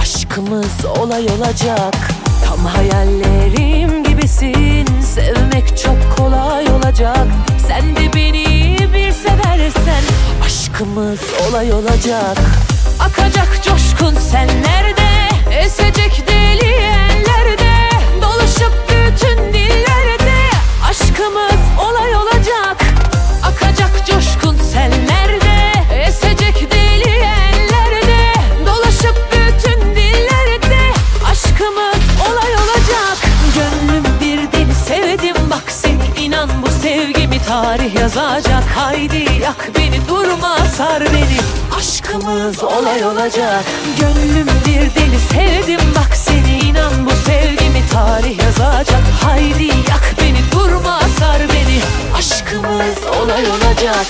Aşkımız olay olacak. Tam hayallerim gibisin Sevmek çok kolay olacak. Sen de beni bir seversen Aşkımız olay olacak sevgimi tarih yazacak. Haydi yak beni durma sar beni. Aşkımız olay olacak. Gönlüm bir deli sevdim bak seni. İnan bu sevgimi tarih yazacak. Haydi yak beni durma sar beni. Aşkımız olay olacak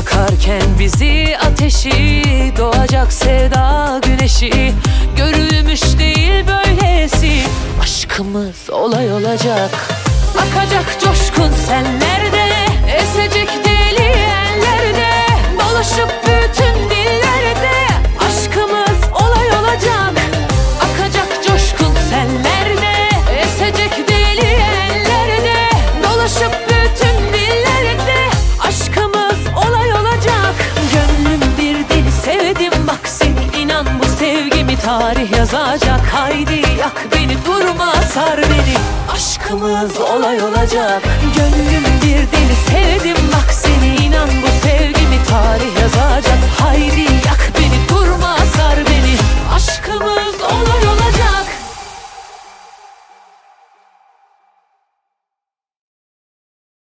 Yakarken bizi ateşi Doğacak sevda güneşi Görülmüş değil böylesi. Aşkımız olay olacak Akacak coşkun senlerde Esecek tarih yazacak. Haydi yak beni durma sar beni. Aşkımız olay olacak. Gönlüm bir deli